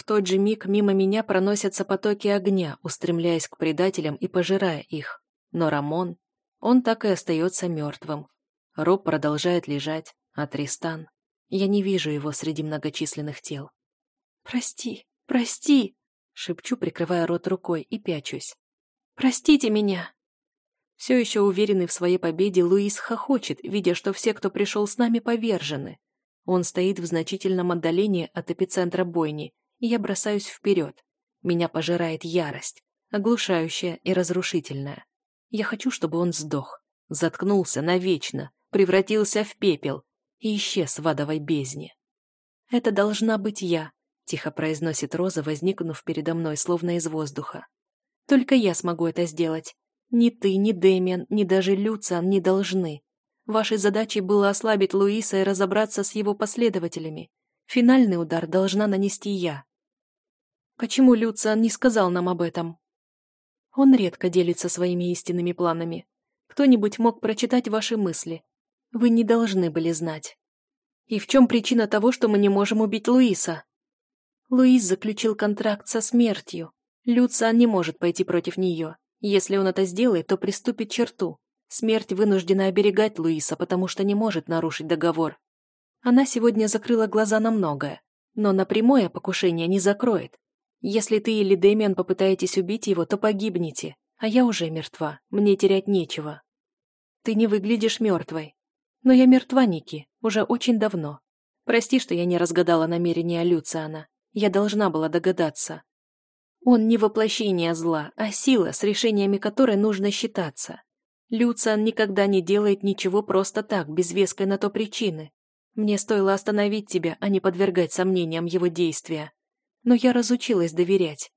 В тот же миг мимо меня проносятся потоки огня, устремляясь к предателям и пожирая их. Но Рамон, он так и остается мертвым. Роб продолжает лежать, а Тристан... Я не вижу его среди многочисленных тел. «Прости, прости!» — шепчу, прикрывая рот рукой, и пячусь. «Простите меня!» Все еще уверенный в своей победе, Луис хохочет, видя, что все, кто пришел с нами, повержены. Он стоит в значительном отдалении от эпицентра бойни, и я бросаюсь вперед. Меня пожирает ярость, оглушающая и разрушительная. Я хочу, чтобы он сдох, заткнулся навечно, превратился в пепел и исчез в адовой бездне. «Это должна быть я», — тихо произносит Роза, возникнув передо мной, словно из воздуха. «Только я смогу это сделать. Ни ты, ни Дэмиан, ни даже Люциан не должны. Вашей задачей было ослабить Луиса и разобраться с его последователями. Финальный удар должна нанести я». «Почему Люциан не сказал нам об этом?» Он редко делится своими истинными планами. Кто-нибудь мог прочитать ваши мысли. Вы не должны были знать. И в чем причина того, что мы не можем убить Луиса? Луис заключил контракт со смертью. Люциан не может пойти против нее. Если он это сделает, то приступит черту. Смерть вынуждена оберегать Луиса, потому что не может нарушить договор. Она сегодня закрыла глаза на многое, но на прямое покушение не закроет. Если ты или Дэмиан попытаетесь убить его, то погибнете, а я уже мертва, мне терять нечего. Ты не выглядишь мертвой. Но я мертва, Ники, уже очень давно. Прости, что я не разгадала намерения Люциана. Я должна была догадаться. Он не воплощение зла, а сила, с решениями которой нужно считаться. Люциан никогда не делает ничего просто так, без веской на то причины. Мне стоило остановить тебя, а не подвергать сомнениям его действия но я разучилась доверять.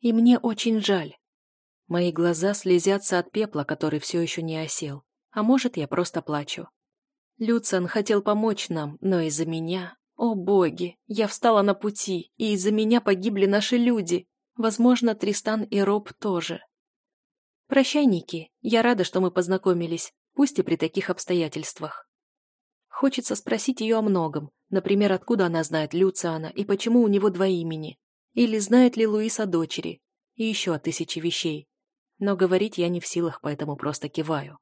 И мне очень жаль. Мои глаза слезятся от пепла, который все еще не осел. А может, я просто плачу. Люциан хотел помочь нам, но из-за меня... О боги, я встала на пути, и из-за меня погибли наши люди. Возможно, Тристан и Роб тоже. Прощай, Ники. Я рада, что мы познакомились, пусть и при таких обстоятельствах. Хочется спросить ее о многом, например, откуда она знает Люциана и почему у него два имени, или знает ли Луис о дочери, и еще о тысяче вещей. Но говорить я не в силах, поэтому просто киваю.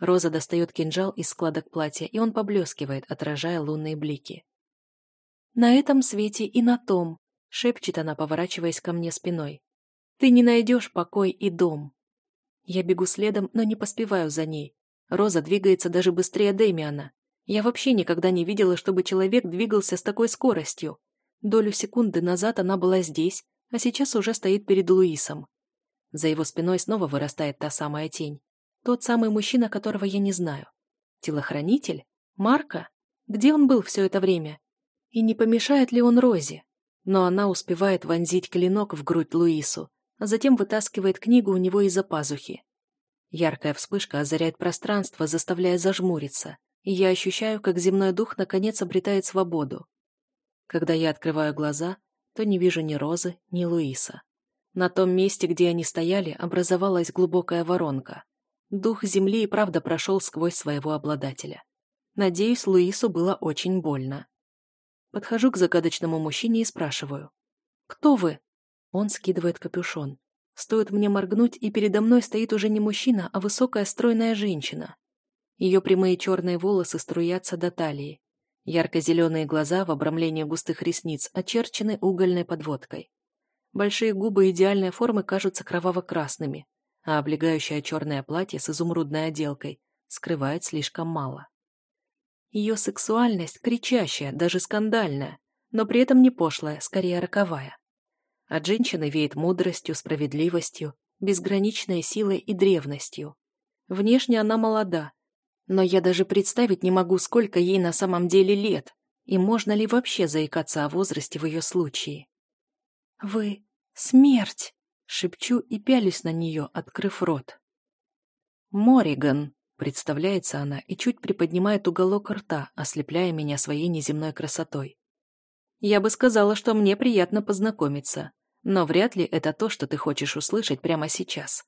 Роза достает кинжал из складок платья, и он поблескивает, отражая лунные блики. «На этом свете и на том», — шепчет она, поворачиваясь ко мне спиной. «Ты не найдешь покой и дом». Я бегу следом, но не поспеваю за ней. Роза двигается даже быстрее Дэмиана, я вообще никогда не видела, чтобы человек двигался с такой скоростью. Долю секунды назад она была здесь, а сейчас уже стоит перед Луисом. За его спиной снова вырастает та самая тень. Тот самый мужчина, которого я не знаю. Телохранитель? Марка? Где он был все это время? И не помешает ли он Розе? Но она успевает вонзить клинок в грудь Луису, а затем вытаскивает книгу у него из-за пазухи. Яркая вспышка озаряет пространство, заставляя зажмуриться и я ощущаю, как земной дух наконец обретает свободу. Когда я открываю глаза, то не вижу ни Розы, ни Луиса. На том месте, где они стояли, образовалась глубокая воронка. Дух земли и правда прошел сквозь своего обладателя. Надеюсь, Луису было очень больно. Подхожу к загадочному мужчине и спрашиваю. «Кто вы?» Он скидывает капюшон. Стоит мне моргнуть, и передо мной стоит уже не мужчина, а высокая стройная женщина. Ее прямые черные волосы струятся до талии. Ярко-зеленые глаза в обрамлении густых ресниц очерчены угольной подводкой. Большие губы идеальной формы кажутся кроваво-красными, а облегающее черное платье с изумрудной отделкой скрывает слишком мало. Ее сексуальность кричащая, даже скандальная, но при этом не пошлая, скорее роковая. От женщины веет мудростью, справедливостью, безграничной силой и древностью. Внешне она молода, но я даже представить не могу, сколько ей на самом деле лет, и можно ли вообще заикаться о возрасте в ее случае. «Вы... смерть!» — шепчу и пялюсь на нее, открыв рот. «Мориган!» — представляется она и чуть приподнимает уголок рта, ослепляя меня своей неземной красотой. «Я бы сказала, что мне приятно познакомиться, но вряд ли это то, что ты хочешь услышать прямо сейчас».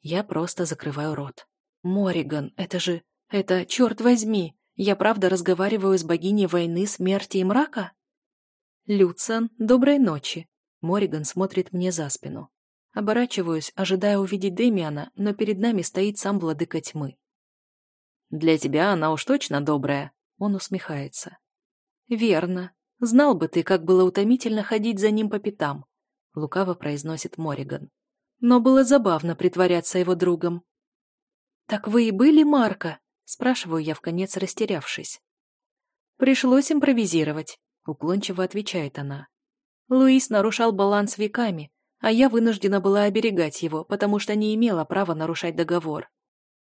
Я просто закрываю рот. Мориган, это же... Это, черт возьми, я правда разговариваю с богиней войны, смерти и мрака? «Люциан, доброй ночи!» Мориган смотрит мне за спину. Оборачиваюсь, ожидая увидеть Демиана, но перед нами стоит сам владыка тьмы. «Для тебя она уж точно добрая», — он усмехается. «Верно. Знал бы ты, как было утомительно ходить за ним по пятам», — лукаво произносит Мориган. «Но было забавно притворяться его другом». «Так вы и были, Марка?» — спрашиваю я, вконец растерявшись. «Пришлось импровизировать», — уклончиво отвечает она. Луис нарушал баланс веками, а я вынуждена была оберегать его, потому что не имела права нарушать договор.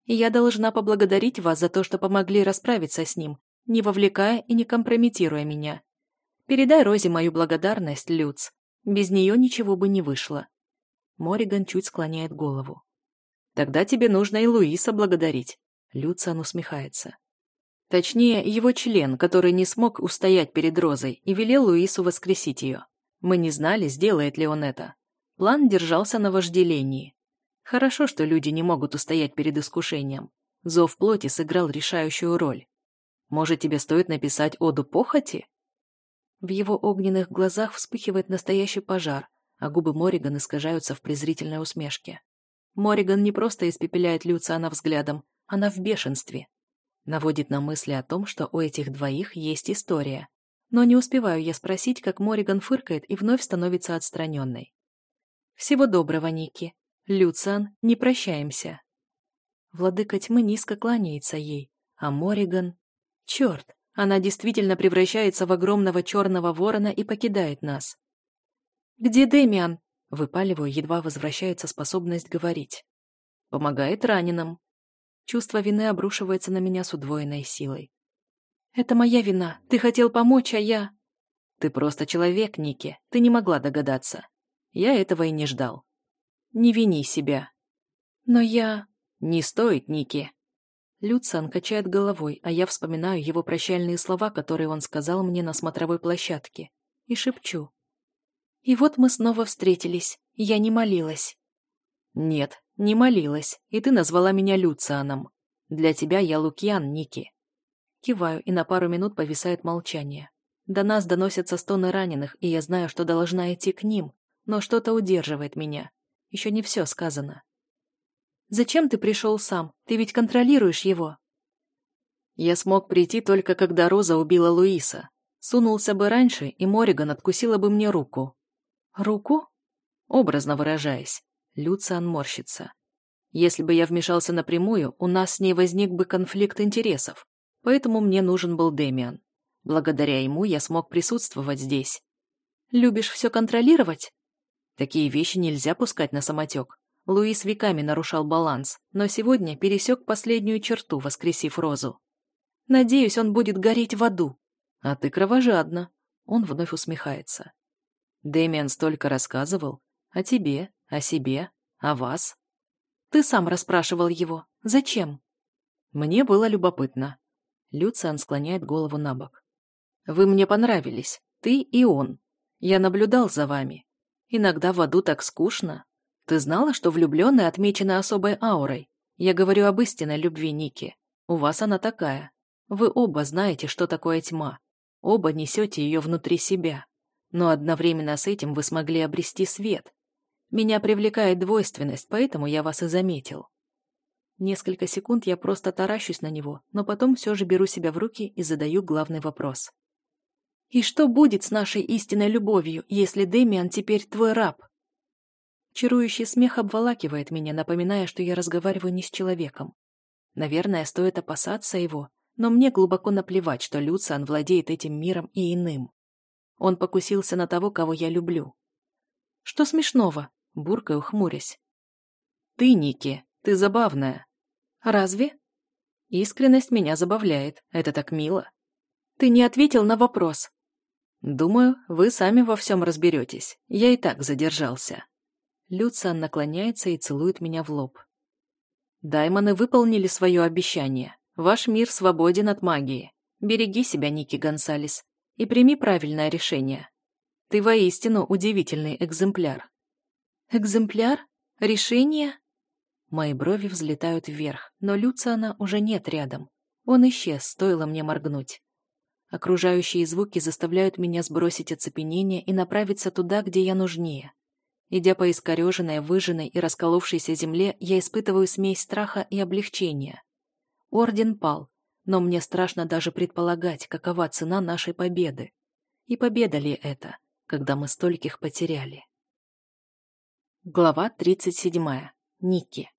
Я должна поблагодарить вас за то, что помогли расправиться с ним, не вовлекая и не компрометируя меня. Передай Розе мою благодарность, Люц. Без нее ничего бы не вышло. Мориган чуть склоняет голову. Тогда тебе нужно и Луиса благодарить. Люциан усмехается. Точнее, его член, который не смог устоять перед Розой и велел Луису воскресить ее. Мы не знали, сделает ли он это. План держался на вожделении. Хорошо, что люди не могут устоять перед искушением. Зов плоти сыграл решающую роль. Может, тебе стоит написать оду похоти? В его огненных глазах вспыхивает настоящий пожар, а губы Мориган искажаются в презрительной усмешке. Мориган не просто испепеляет Люциана взглядом, она в бешенстве. Наводит на мысли о том, что у этих двоих есть история. Но не успеваю я спросить, как Мориган фыркает и вновь становится отстраненной. Всего доброго, Ники. Люциан, не прощаемся. Владыка тьмы низко кланяется ей, а Мориган... Черт, она действительно превращается в огромного черного ворона и покидает нас. «Где Демиан?» — выпаливаю, едва возвращается способность говорить. «Помогает раненым». Чувство вины обрушивается на меня с удвоенной силой. «Это моя вина. Ты хотел помочь, а я...» «Ты просто человек, Ники. Ты не могла догадаться. Я этого и не ждал. Не вини себя. Но я... Не стоит, Ники. Люциан качает головой, а я вспоминаю его прощальные слова, которые он сказал мне на смотровой площадке, и шепчу. И вот мы снова встретились. Я не молилась. Нет, не молилась, и ты назвала меня Люцианом. Для тебя я Лукьян, Ники. Киваю, и на пару минут повисает молчание. До нас доносятся стоны раненых, и я знаю, что должна идти к ним, но что-то удерживает меня. Еще не все сказано. «Зачем ты пришел сам? Ты ведь контролируешь его». Я смог прийти только когда Роза убила Луиса. Сунулся бы раньше, и Мориган откусила бы мне руку. «Руку?» Образно выражаясь. Люциан морщится. Если бы я вмешался напрямую, у нас с ней возник бы конфликт интересов, поэтому мне нужен был Демиан. Благодаря ему я смог присутствовать здесь. «Любишь все контролировать?» Такие вещи нельзя пускать на самотек. Луис веками нарушал баланс, но сегодня пересек последнюю черту, воскресив Розу. Надеюсь, он будет гореть в аду. А ты кровожадна. Он вновь усмехается. Дэмиан столько рассказывал. О тебе, о себе, о вас. Ты сам расспрашивал его. Зачем? Мне было любопытно. Люциан склоняет голову на бок. Вы мне понравились. Ты и он. Я наблюдал за вами. Иногда в аду так скучно. Ты знала, что влюбленные отмечены особой аурой? Я говорю об истинной любви Ники. У вас она такая. Вы оба знаете, что такое тьма. Оба несете ее внутри себя. Но одновременно с этим вы смогли обрести свет. Меня привлекает двойственность, поэтому я вас и заметил. Несколько секунд я просто таращусь на него, но потом все же беру себя в руки и задаю главный вопрос. И что будет с нашей истинной любовью, если Дэмиан теперь твой раб? Чарующий смех обволакивает меня, напоминая, что я разговариваю не с человеком. Наверное, стоит опасаться его, но мне глубоко наплевать, что Люциан владеет этим миром и иным. Он покусился на того, кого я люблю. Что смешного? Буркаю, хмурясь. Ты, Ники, ты забавная. Разве? Искренность меня забавляет, это так мило. Ты не ответил на вопрос. Думаю, вы сами во всем разберетесь. Я и так задержался. Люциан наклоняется и целует меня в лоб. Даймоны выполнили свое обещание. Ваш мир свободен от магии. Береги себя, Ники Гонсалес, и прими правильное решение. Ты воистину удивительный экземпляр. Экземпляр? Решение? Мои брови взлетают вверх, но Люциана уже нет рядом. Он исчез, стоило мне моргнуть. Окружающие звуки заставляют меня сбросить оцепенение и направиться туда, где я нужнее. Идя по искореженной, выжженной и расколовшейся земле, я испытываю смесь страха и облегчения. Орден пал, но мне страшно даже предполагать, какова цена нашей победы. И победа ли это, когда мы стольких потеряли? Глава 37. Ники.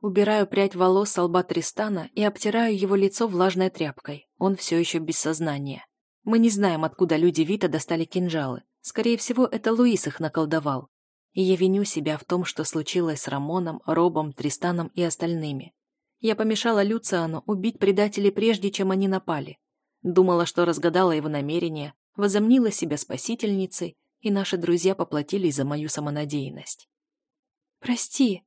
Убираю прядь волос с лба Тристана и обтираю его лицо влажной тряпкой. Он все еще без сознания. Мы не знаем, откуда люди Вита достали кинжалы. Скорее всего, это Луис их наколдовал. И я виню себя в том, что случилось с Рамоном, Робом, Тристаном и остальными. Я помешала Люциану убить предателей прежде, чем они напали. Думала, что разгадала его намерения, возомнила себя спасительницей, и наши друзья поплатились за мою самонадеянность. «Прости»,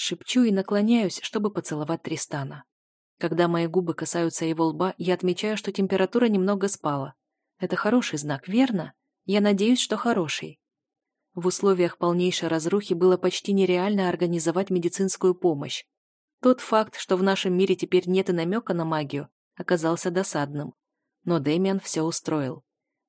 Шепчу и наклоняюсь, чтобы поцеловать Тристана. Когда мои губы касаются его лба, я отмечаю, что температура немного спала. Это хороший знак, верно? Я надеюсь, что хороший. В условиях полнейшей разрухи было почти нереально организовать медицинскую помощь. Тот факт, что в нашем мире теперь нет и намека на магию, оказался досадным. Но Дэмиан все устроил.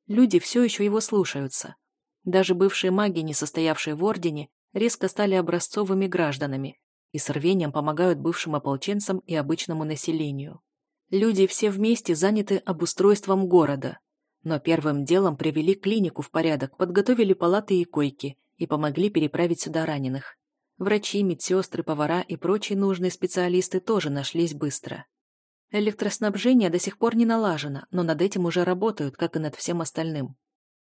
Люди все еще его слушаются. Даже бывшие маги, не состоявшие в Ордене, резко стали образцовыми гражданами и с рвением помогают бывшим ополченцам и обычному населению. Люди все вместе заняты обустройством города, но первым делом привели клинику в порядок, подготовили палаты и койки и помогли переправить сюда раненых. Врачи, медсестры, повара и прочие нужные специалисты тоже нашлись быстро. Электроснабжение до сих пор не налажено, но над этим уже работают, как и над всем остальным.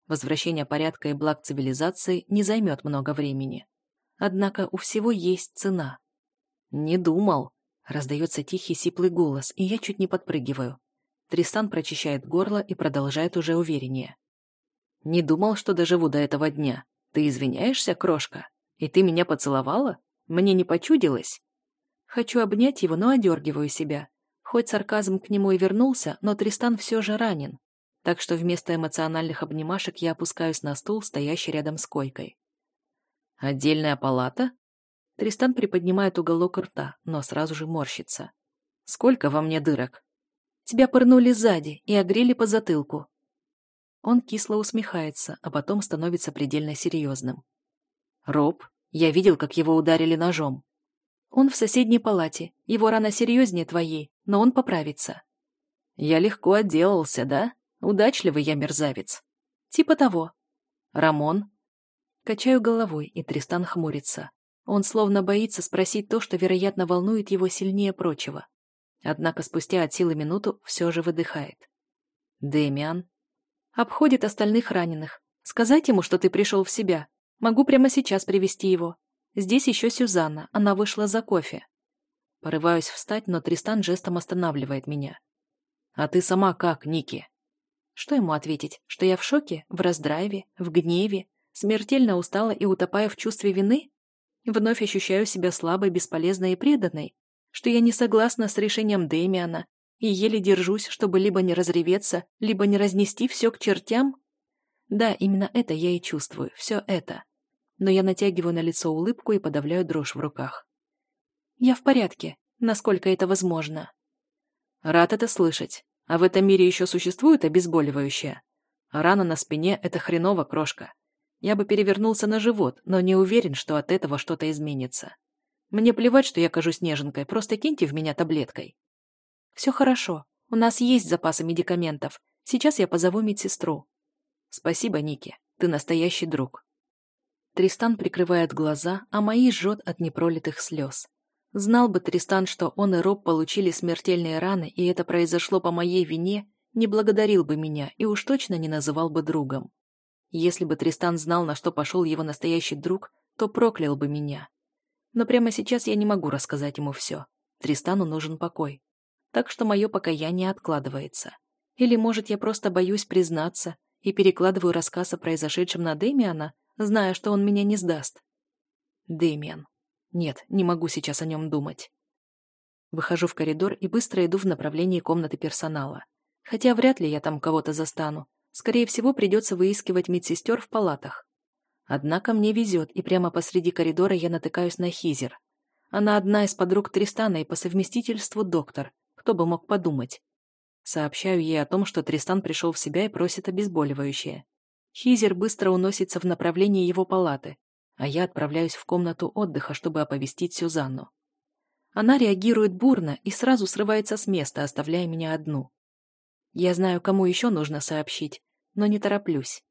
Возвращение порядка и благ цивилизации не займет много времени. Однако у всего есть цена. «Не думал», — раздается тихий сиплый голос, и я чуть не подпрыгиваю. Тристан прочищает горло и продолжает уже увереннее. «Не думал, что доживу до этого дня. Ты извиняешься, крошка? И ты меня поцеловала? Мне не почудилось?» Хочу обнять его, но одергиваю себя. Хоть сарказм к нему и вернулся, но Тристан все же ранен так что вместо эмоциональных обнимашек я опускаюсь на стул, стоящий рядом с койкой. «Отдельная палата?» Тристан приподнимает уголок рта, но сразу же морщится. «Сколько во мне дырок?» «Тебя пырнули сзади и огрели по затылку». Он кисло усмехается, а потом становится предельно серьезным. «Роб, я видел, как его ударили ножом. Он в соседней палате, его рана серьезнее твоей, но он поправится». «Я легко отделался, да?» Удачливый я мерзавец. Типа того. Рамон? Качаю головой, и Тристан хмурится. Он словно боится спросить то, что, вероятно, волнует его сильнее прочего. Однако спустя от силы минуту все же выдыхает. Дэмиан. Обходит остальных раненых. Сказать ему, что ты пришел в себя. Могу прямо сейчас привести его. Здесь еще Сюзанна, она вышла за кофе. Порываюсь встать, но Тристан жестом останавливает меня. А ты сама как, Ники? Что ему ответить? Что я в шоке, в раздрайве, в гневе, смертельно устала и утопаю в чувстве вины? Вновь ощущаю себя слабой, бесполезной и преданной? Что я не согласна с решением Дэмиана и еле держусь, чтобы либо не разреветься, либо не разнести все к чертям? Да, именно это я и чувствую, все это. Но я натягиваю на лицо улыбку и подавляю дрожь в руках. Я в порядке, насколько это возможно. Рад это слышать. А в этом мире еще существует обезболивающее? Рана на спине – это хреново, крошка. Я бы перевернулся на живот, но не уверен, что от этого что-то изменится. Мне плевать, что я кажусь неженкой, просто киньте в меня таблеткой. Все хорошо. У нас есть запасы медикаментов. Сейчас я позову медсестру. Спасибо, Ники. Ты настоящий друг. Тристан прикрывает глаза, а мои жжет от непролитых слез. Знал бы Тристан, что он и Роб получили смертельные раны, и это произошло по моей вине, не благодарил бы меня и уж точно не называл бы другом. Если бы Тристан знал, на что пошел его настоящий друг, то проклял бы меня. Но прямо сейчас я не могу рассказать ему все. Тристану нужен покой. Так что мое покаяние откладывается. Или, может, я просто боюсь признаться и перекладываю рассказ о произошедшем на Дэмиана, зная, что он меня не сдаст. Дэмиан. Нет, не могу сейчас о нем думать. Выхожу в коридор и быстро иду в направлении комнаты персонала. Хотя вряд ли я там кого-то застану. Скорее всего, придется выискивать медсестер в палатах. Однако мне везет, и прямо посреди коридора я натыкаюсь на Хизер. Она одна из подруг Тристана и по совместительству доктор. Кто бы мог подумать. Сообщаю ей о том, что Тристан пришел в себя и просит обезболивающее. Хизер быстро уносится в направлении его палаты, а я отправляюсь в комнату отдыха, чтобы оповестить Сюзанну. Она реагирует бурно и сразу срывается с места, оставляя меня одну. Я знаю, кому еще нужно сообщить, но не тороплюсь.